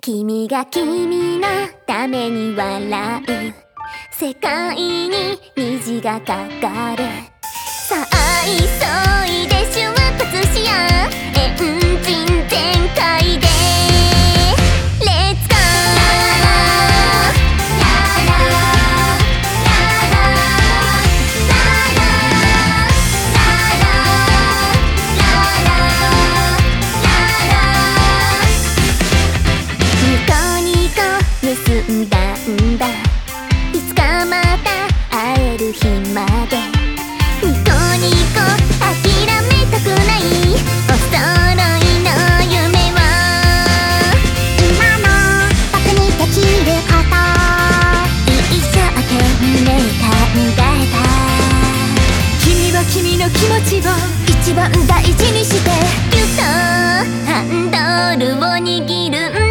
君が君のために笑う。世界に虹がかかる。さあ急いで出発しようの気持ちを一番大事にしてギュッとハンドルを握る。んだ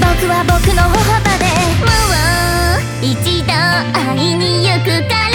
僕は僕の歩幅でもう一度会いに行くから。